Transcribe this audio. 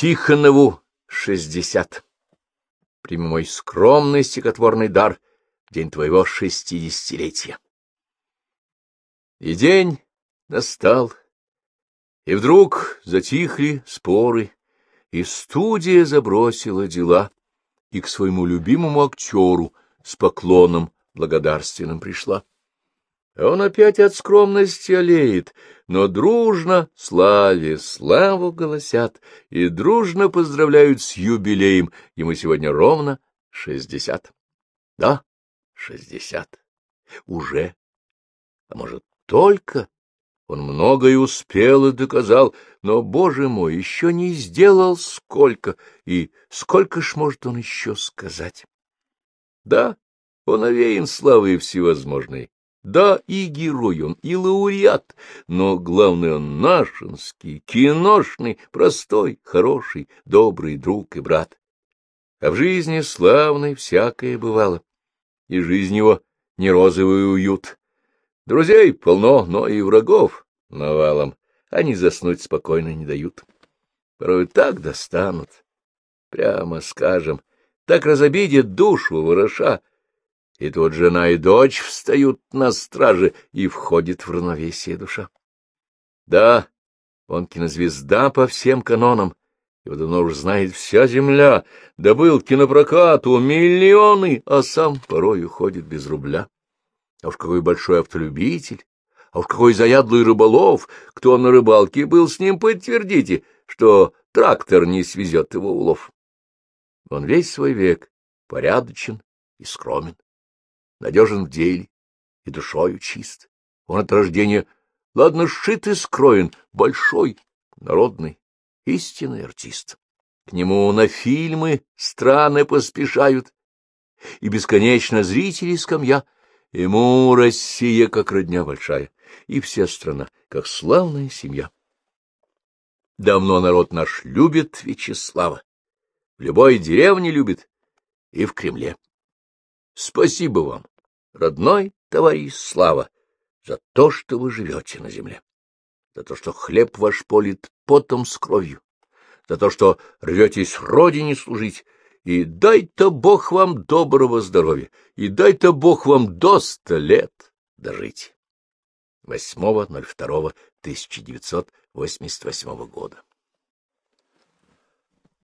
Тихонову шестьдесят. Прими мой скромный стихотворный дар в день твоего шестидесятилетия. И день настал, и вдруг затихли споры, и студия забросила дела, и к своему любимому актеру с поклоном благодарственным пришла. Он опять от скромности олеет, но дружно славе славу голосят и дружно поздравляют с юбилеем. Ему сегодня ровно шестьдесят. Да, шестьдесят. Уже. А может, только? Он многое успел и доказал, но, боже мой, еще не сделал сколько, и сколько ж может он еще сказать? Да, он овеян славой всевозможной, да, и герой он, и лауреат, но главный он нашинский, киношный, простой, хороший, добрый друг и брат. А в жизни славной всякое бывало, и жизнь его не розовый уют. Друзей полно, но и врагов навалом, они заснуть спокойно не дают. Порой так достанут, прямо скажем, так разобидят душу вороша, и тут жена и дочь встают на страже, и входит в равновесие душа. Да, он кинозвезда по всем канонам, его давно уж знает вся земля, добыл кинопрокату миллионы, а сам порой уходит без рубля. А уж какой большой автолюбитель, а уж какой заядлый рыболов, кто на рыбалке был с ним, подтвердите, что трактор не свезет его улов. Он весь свой век порядочен и скромен надежен в деле и душою чист. Он от рождения, ладно, сшит и скроен, большой, народный, истинный артист. К нему на фильмы страны поспешают, и бесконечно зрители скамья. Ему Россия как родня большая, и вся страна как славная семья. Давно народ наш любит Вячеслава, в любой деревне любит и в Кремле. Спасибо вам, родной товарищ Слава, за то, что вы живете на земле, за то, что хлеб ваш полит потом с кровью, за то, что рветесь родине служить, и дай-то Бог вам доброго здоровья, и дай-то Бог вам до ста лет дожить. 8.02.1988 года